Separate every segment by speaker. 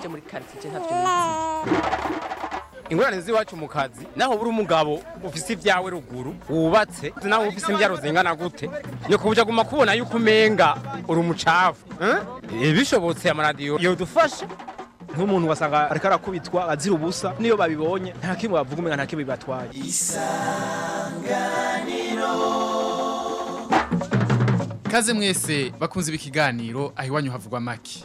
Speaker 1: byo muri karitsiye ntabyo ingorane z'iwacu mu kazi naho buri umugabo ufise ibyawe ruguru wubatse naho ufise imbyaro zingana gute nyoko ujya guma kubona yuko umenga uri umucafu eh? Eh, bishobotse amaradiyo yodufashe
Speaker 2: nk'umuntu wasanga ariko arakubitwa azira ubusa niyo babibonye nta kimwe bavuga umenga nta kimwe bibatwaye
Speaker 3: isanganiro ikaze mwese bakunze ibi kiganiro aho iwanyu havugwa
Speaker 4: make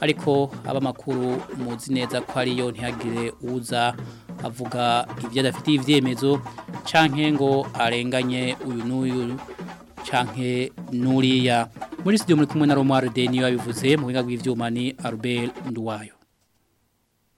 Speaker 4: ariko abamakuru muzi neza ko ariyo ntihagire uza avuga ibyo adafitiye ibyemezo canke ngo arenganye uyu n'uyu canke nuriya muri studio muri kumwe na Romar Deniyo abivuze mu binga bw'ivyuma ni Albert Nduwayo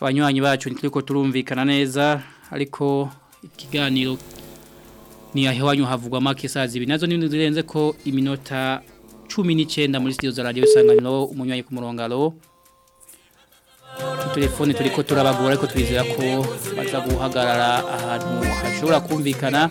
Speaker 5: abanywanyi bacu ntituri ko turumvikana neza ariko ikiganiro ni ahewanyu havugwa make saa zibiri nazo ni zirenze ko iminota cumi n'icyenda muri studio za radio isanganiro umunywanyi ku murongaro telefone turi ko turabagura ariko twizera ko baza guhagarara ahantu hashobora kumvikana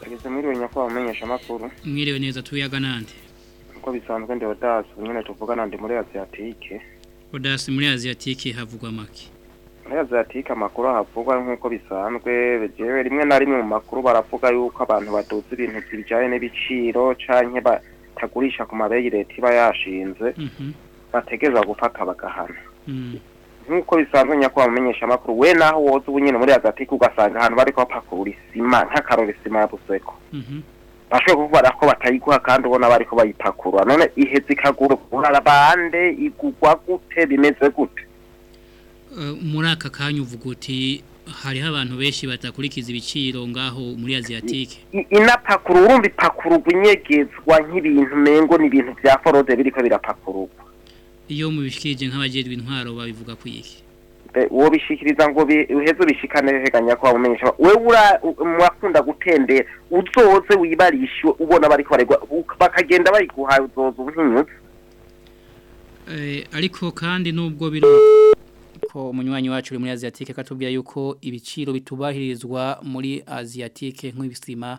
Speaker 6: bageze mwiriwe nyakubahwa umenyesha
Speaker 5: mwiriwe neza tuyaga nande
Speaker 6: uko bisanzwe ndeba dasi umwe tuvuga tuvugana muri aziyatike
Speaker 5: odasi muri aziyatike havugwa make
Speaker 6: muri azatike amakuru ahavugwa nk'uko bisanzwe jewe rimwe na rimwe mu makuru baravuga yuko abantu baduza ibintu bijyanye n'ibiciro canke batagurisha ku mabeyi leta iba yashinze
Speaker 5: mhm.
Speaker 6: bategereza gufata bagahana
Speaker 5: mm.
Speaker 6: nk'uko bisanzwe nyakubahwa mumenyesha amakuru we naho woza ubu nyine muri azatike ugasanga ahantu bariko bapakurura isima nk'akarora isima ya buseko
Speaker 5: mhm.
Speaker 6: bashoboye kuvuga ko batayiguha kandi ubona bariko bayipakurura none iheze ikagura bande igugwa gute bimeze gute
Speaker 5: muri aka kanya uvuga uti hariho abantu benshi batakurikiza ibiciro ngaho muri
Speaker 6: aziyatike inapakuru urumva ipakururwa inyegezwa nk'ibintu mengo ni ibintu bya forode biriko birapakururwa
Speaker 5: iyo mubishikirije nk'abajejwe intwaro babivuga ku iki
Speaker 6: uwo bishikiriza ngo uheze ubishikane reganya ko bamumenyesha wewe murakunda gutembera uzoze wibarishe ubona bariko baregwa bakagenda bariguhaye uzoza ubuhinyutse
Speaker 5: eh, ariko kandi nubwo biro ko umunywanyi wacu uri muri Aziatike katubwira yuko ibiciro bitubahirizwa muri Aziatike nk'ibisima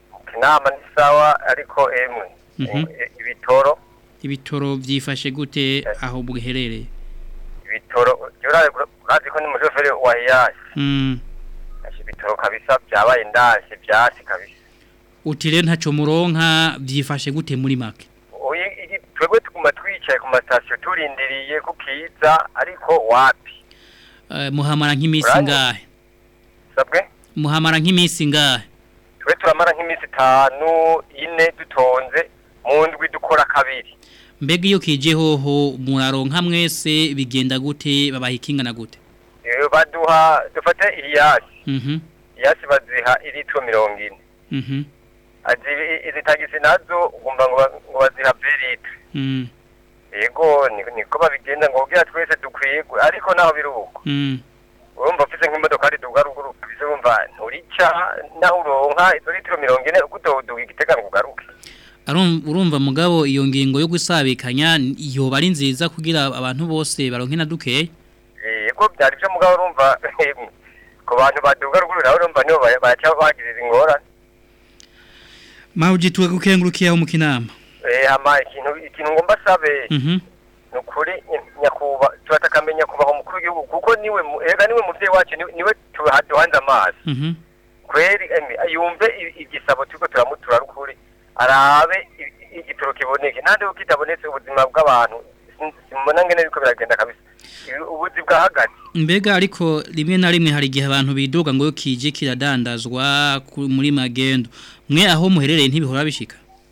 Speaker 7: kinama
Speaker 8: ni sawa ariko emwe
Speaker 5: mhm.
Speaker 8: e, ibitoro
Speaker 5: ibitoro byifashe gute aho buherereye
Speaker 8: bitoro urazi ko ni umushoferi wa hiyasi bitoro kabisa byabaye ndashe byasi kabisa
Speaker 5: utire ntacyo muronka byifashe gute muri make
Speaker 8: twebwe tuguma twicaye ku masitasiyo turindiriye ko ariko wapi
Speaker 5: muhamara nk'iminsi ingahe
Speaker 8: sabwe
Speaker 5: muhamara nk'iminsi ingahe
Speaker 8: twe turamara nk'iminsi itanu ine dutonze mu ndwi dukora kabiri
Speaker 5: mbega iyo kije hoho muraronka mwese bigenda gute babahikingana ikingana gute
Speaker 8: baduha dufate iriyasi
Speaker 5: iriyasi
Speaker 8: mhm. baziha iritiro mirongo ine
Speaker 5: mhm.
Speaker 8: izi tagisi nazo wumva ngo baziha berite
Speaker 5: mm.
Speaker 8: yego niko babigenda ngo ubwira twese dukwiye ariko naho biruhuko
Speaker 5: mm.
Speaker 8: urumva ufite nk'imodoka ari dugaruguruka bizo wumva nturica naho uronka izo litiro mirongo ine uko ngo ugaruke
Speaker 5: urumva mugabo iyo ngingo yo gusabikanya yoba ari nziza kugira abantu bose baronke na duke
Speaker 8: yego eh, byari byo mugabo urumva ku bantu baduga ruguru nawe urumva nibo baca bagiriza ingorane
Speaker 5: mawe ugituwe gukengurukiyeho mu kinama
Speaker 8: eh, ikintu ngomba asabe
Speaker 5: mhm.
Speaker 8: ni ukuri nyakubahwa turatakakamenya nyakubahwa umukuru w'igihugu kuko niwe niwe mubyeyi wacu niwe duhanze amazi
Speaker 5: mhm.
Speaker 8: kweri yumve igisabo turiho turamutura ari ukuri arabe igipimo kiboneke nande ko kitabonetse ubuzima bw'abantu simbona ngene ariko biragenda kabisa ubuzi bwa
Speaker 5: mbega ariko rimwe na rimwe hari igihe abantu biduga ngo kije kiradandazwa muri magendo mwe aho muherereye ntibihora bishika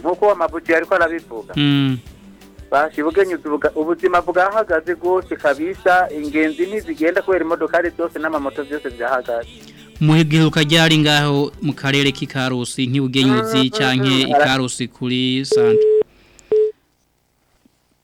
Speaker 9: nkuko ariko arabivuga
Speaker 5: mm.
Speaker 9: bashibugenye ubuzima bwahagaze rwose kabisa ingenzi ntizigenda kubera imodokari zose n'amamoto byose byahagaze
Speaker 5: muhegeruka ryari ngaho mu karere k'ikarusi nk'ibugenyuzi mm-hmm. cyangwa ikarusi kuri
Speaker 10: sante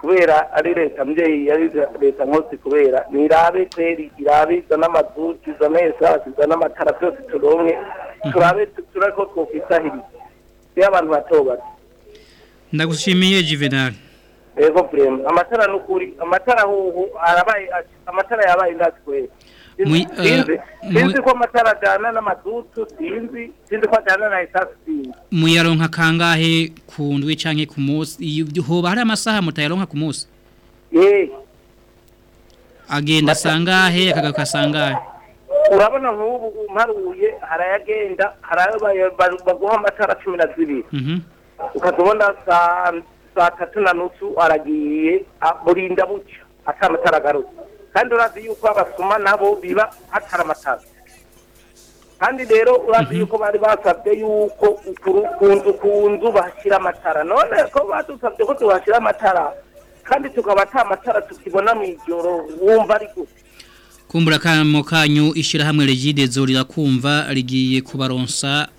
Speaker 10: kubera ari leta mbyeyi yari leta nkose kubera nirabe kweri irabe izana amazu izana esase izana amatara byose turonke mhm. turabe turako twofisahiriza niyo abantu batobata
Speaker 5: ndagushimiye juvenal
Speaker 10: yego vrema amatara nukuri amatara huhu arabaye amatara yabaye ndazi sinzi ko amatara ajyana n'amadutu sinzi sinzi ko ajyana na etasi sinzi
Speaker 5: muyaronka kangahe ku ndwi cyangwa ku munsi hoba hari amasaha mutayaronka ku munsi agenda asangahe akagaruka asangahe
Speaker 10: urabona nk'ubu mparuye harayagenda baguha amatara cumi na zibiri ukazibona saa tatu na nusu aragiye burinda bucya atari amatara agarutse kandi urazi yuko abasoma nabo biba hatari amatazi kandi rero urazi mhm. yuko bari basabye yuko ku nzu ku nzu bahashyira amatara none ko badusabye ko tuhashyira amatara kandi tukaba ata matara tukibona mu ijoro wumva ari gute
Speaker 11: kumbura kamo kanyu ishyirahamwe rigidezo rirakumva rigiye kubaronsa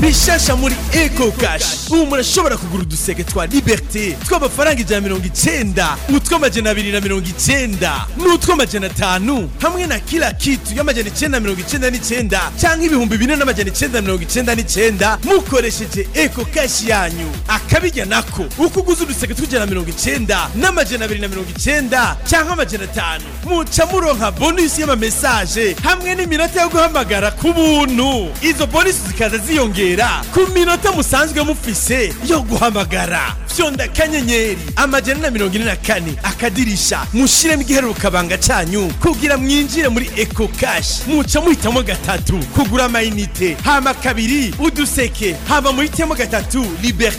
Speaker 12: bishasha muri eco cash ubu murashobora kugura uduseke twa liberté tw'amafaranga ijana mirongo icenda utw'amajana abiri na mirongo icenda n'utw'amajana atanu hamwe na kila kitu y'amajana icenda mirongo icenda n'icenda canke ibihumbi bine n'amajana icenda mirongo icenda n'icenda mukoresheje eco cash yanyu akabijya nako uko uguze uduseke tw'ijana mirongo icenda n'amajana abiri na mirongo icenda canke amajana atanu muca muronka bonusi y'amamesaje hamwe n'iminota yo guhamagara ku buntu izo bonusi zikaza ziyongera byiyongera ku minota musanzwe mufise yo guhamagara fyonda akanyenyeri amajana na mirongo ine na kane akadirisha mushyiremo ukabanga cyanyu kugira mwinjire muri eko cash muca muhitamo gatatu kugura amayinite hama kabiri uduseke hama muhitemo
Speaker 13: gatatu liberite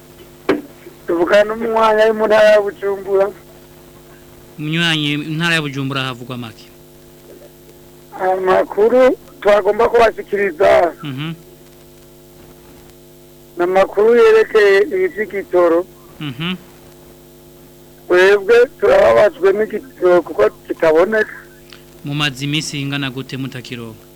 Speaker 13: tuvugana
Speaker 14: n'umwanya wo mu ntara ya bujumbura
Speaker 13: munyuranye intara ya bujumbura havugwa make
Speaker 14: amakuru twagomba kubashyikiriza
Speaker 5: mm-hmm.
Speaker 14: na makuru yereke ibizikitoro
Speaker 5: mhm
Speaker 14: wewe turabazwe n'ikitoro kuko kitaboneka
Speaker 5: mu mazimisi ingana gute mutakiroga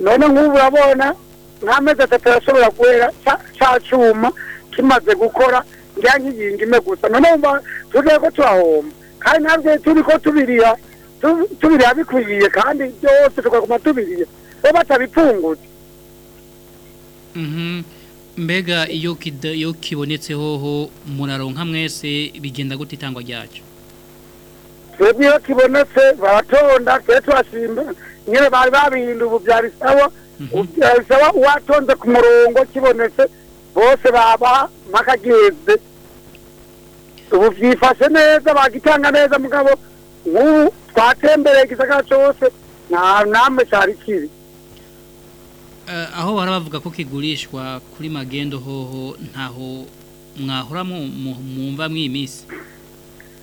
Speaker 14: none nk'ubu urabona nk'amezi atatu arashobora guhera cya cyuma kimaze gukora njya nk'iyi imwe gusa none wumva tujya ko turahomba kandi ntabwo turi ko tubiriya tubiriya bikwiye kandi byose tukaguma tubiriya bo batabipfungutse
Speaker 5: mm-hmm. mbega iyo kibonetse hoho muraronka mwese bigenda gute itangwa ryacyo
Speaker 14: twebwe iyo kibonetse baratonda twe turashimba nyine bari babihinda ubu byari sawa mhm. uwatonze ku murongo kibonetse bose baba mpakageze ubu byifashe neza bagitanga neza mugabo nk'ubu twatembereye igisagara cyose nta namwe cyari kibi
Speaker 5: Eh, aho bari ko kigurishwa kuri magendo hoho ntaho mwahora
Speaker 14: mwumva mw'iyi minsi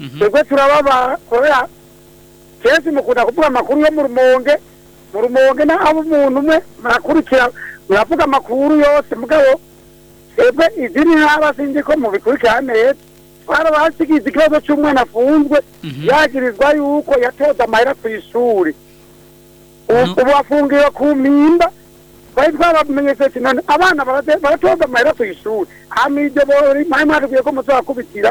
Speaker 5: mhm.
Speaker 14: twebwe turababara kubera kenshi mukunda kuvuga amakuru yo mu rumonge mu rumonge nabo umuntu umwe murakurikira muravuga amakuru yose mugabo twebwe izindi ntara sinzi ko mubikurikira neza twarabasigize ikibazo cy'umwana afunzwe mhm. yagirizwa yuko yatoza amahera mhm. ku ishuri ubu afungiwe ku mpimba bari twabamenyesheje none abana baratoza amahera ku ishuri hamwe idobori mwari mwatubwiye ko muzakubitira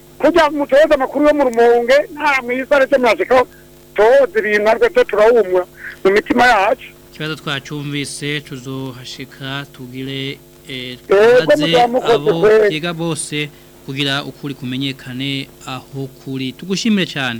Speaker 14: kujya mutoza amakuru yo mu rumunge nta mwiza aretse mwashikaho tuwoza ibintu natwe twe turawumwa mu mitima yacu
Speaker 5: ikibazo twacumvise tuzohashika tugire eh,
Speaker 14: twaze
Speaker 5: abo twiga bose kugira ukuri kumenyekane aho kuri tugushimire cyane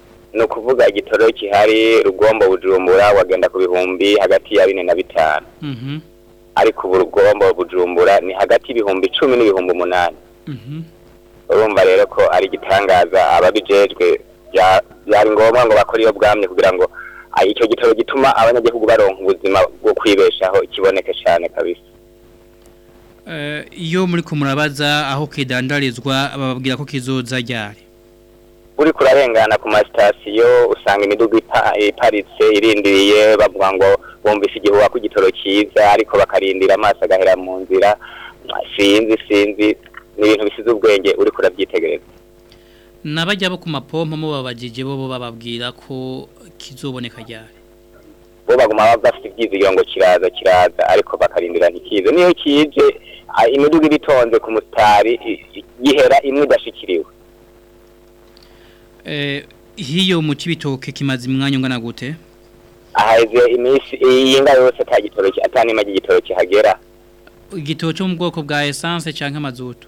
Speaker 15: ni ukuvuga igitoro kihari rugombo bujumbura wagenda ku bihumbi hagati ya bine na bitanu
Speaker 5: mhm.
Speaker 15: ariko ubu rugombo bujumbura ni hagati y'ibihumbi icumi n'ibihumbi umunani
Speaker 5: Mm-hmm.
Speaker 15: urumva rero ko ari igitangaza ababijejwe byari ngombwa ngo bakore iyo bwamye kugira ngo ah, icyo gitabo gituma abanyagihugu baronka ubuzima bwo kwibeshaho ikiboneke cyane kabisa
Speaker 5: eh, iyo muri kumurabaza aho kidandarizwa bababwira ko kizoza ryari
Speaker 15: uri kurarengana ku masitasiyo usanga imidugu iparitse irindiriye bavuga ngo bumvise igihuha waka igitoro cyiza ariko bakarindira amaso agahera mu nzira sinzi sinzi ni ibintu bisize ubwenge uri kurabyitegereza
Speaker 5: n'abajya bo ku mapompo mu babagije bo bababwira ko kizoboneka ryari
Speaker 15: bo baguma bafite ibyizigiro ngo kiraza kiraza ariko bakarindira ntikize niyo kije imiduga iba itonze ku mutari yihera imwe idashikiriwe
Speaker 5: eh, hiyo mu kibitoke kimaze umwanya ungana gute
Speaker 15: aheze iminsi iyi ngaho yose atagitoro atanima igitoro kihagera
Speaker 5: cyo mu bwoko bwa
Speaker 15: esanse
Speaker 16: cyangwa amazutu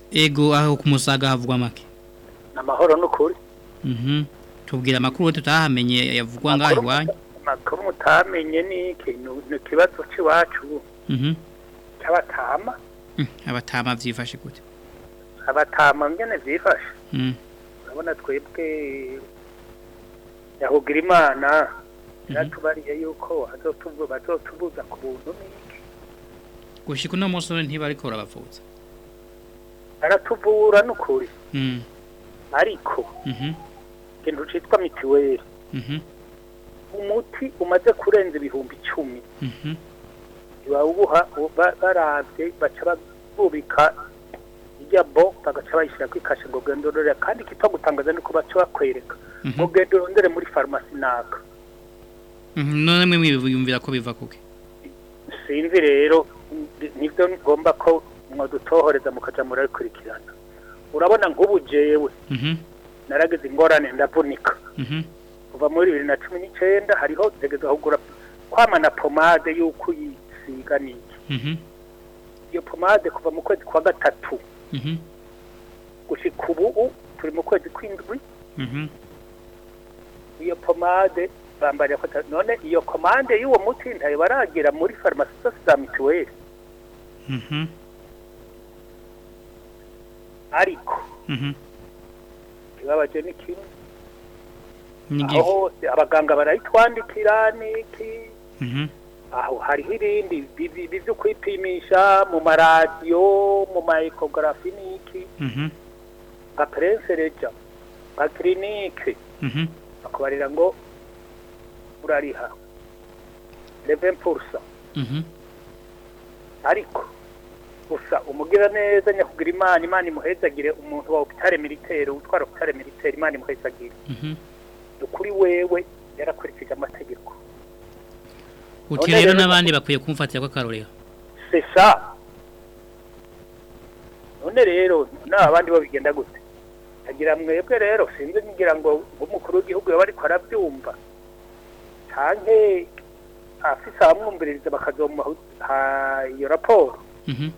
Speaker 5: ego aho kumusaga musaga havugwa make
Speaker 16: namahoro nukuri
Speaker 5: mhm. tubwira makuru tutahamenye yavugwa ngaho iwanyu
Speaker 16: makuru mutamenye ni ikintu cyiwacu
Speaker 5: mhm mm, abatama byifashe gute
Speaker 16: abatama nyene byifashe
Speaker 5: mm.
Speaker 16: urabona twebwe yahugira imana mhm. yatubariye yuko bazotubuza ku buntu
Speaker 5: gushyika uno munsi none ntibariko urabavuza
Speaker 16: baratuvura n'ukuri
Speaker 5: hmm.
Speaker 16: ariko
Speaker 5: mhm.
Speaker 16: ikintu cyitwa mitiweli
Speaker 5: mhm.
Speaker 16: umuti umaze kurenza ibihumbi icumi bawubuha mhm. barabye baca babubika irya bo bagaca bayishyira kuri kashe ngo ugende kandi ikitagutangaza ni uko baca bakwereka ngo ugende muri farumasi naka
Speaker 5: none mwe mwiyumvira ko biva kuke
Speaker 16: sinzi rero nibyo ngomba ko mwadutohoreza mukajya murabikurikirana urabona nk'ubu jewe
Speaker 5: mhm.
Speaker 16: naragize ingorane ndavunika
Speaker 5: mhm.
Speaker 16: kuva muri bibiri na cumi n'icyenda hariho ntegeza kugura kwamana pomade y'uko uyisiga n'iki
Speaker 5: mhm.
Speaker 16: iyo pomade kuva mu kwezi kwa gatatu gushyika ubu turi mu kwezi kw'indwi iyo pomade bambarira none iyo komande y'uwo muti ntayo baragira muri farumasi zose za mituweli
Speaker 5: Mm-hmm.
Speaker 16: ariko ikibabaje mm-hmm. ni kimwe aho hose abaganga barayitwandikira n'iki
Speaker 5: mm-hmm.
Speaker 16: aho hariho ibindi byo kwipimisha mu maradiyo mu ma ekogarafi n'iki nka perensereja bakubarira ngo urariha
Speaker 5: revenpulsa
Speaker 16: ariko gusa umugira neza nyakugira imana imana imuhezagire umuntu wa opitare militaire utwara opitare militaire imana imuhezagire
Speaker 5: mhm.
Speaker 16: kuri wewe yarakurikije amategeko
Speaker 5: uti rero n'abandi bakwiye kumfatira ko akarorero
Speaker 16: sesa none rero n'abandi bo bigenda gute agira mwebwe rero sinzi ngira ngo umukuru w'igihugu yaba ariko arabyumva cyane afise abamwumviriza bakajya mu iyo raporo
Speaker 5: mhm.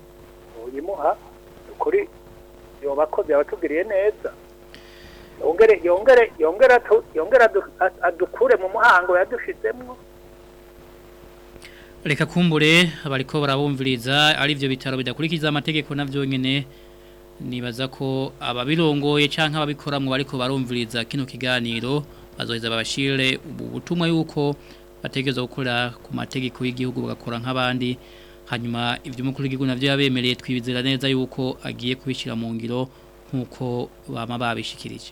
Speaker 16: uyimuha ukuri yobakoze yabatugiriye neza yongere yongere yongere yongere adukure mu muhango yadushizemwo
Speaker 5: reka kumbure abariko barabumviriza ari byo bitaro bidakurikiza amategeko navyo nyene nibaza ko ababirongoye cyangwa ababikora mu bariko barumviriza kino kiganiro bazoheza babashire ubu yuko bategezwe gukora ku mategeko y'igihugu bagakora nk'abandi hanyuma iby'umukuru w'igihugu nabyo yabemereye twibizera neza yuko agiye kubishyira mu ngiro nk'uko baba babishikirije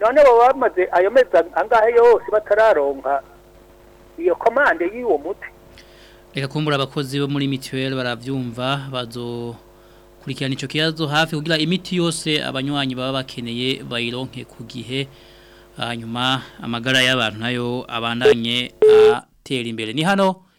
Speaker 16: none baba bamaze ayo mezi angahe yose batararonka iyo komande y'uwo muti
Speaker 5: reka kumbura abakozi bo muri mituweli barabyumva bazokurikirana icyo kibazo hafi kugira imiti yose abanywanyi baba bakeneye bayironke ku gihe hanyuma amagara y'abantu nayo abandanye atera imbere ni hano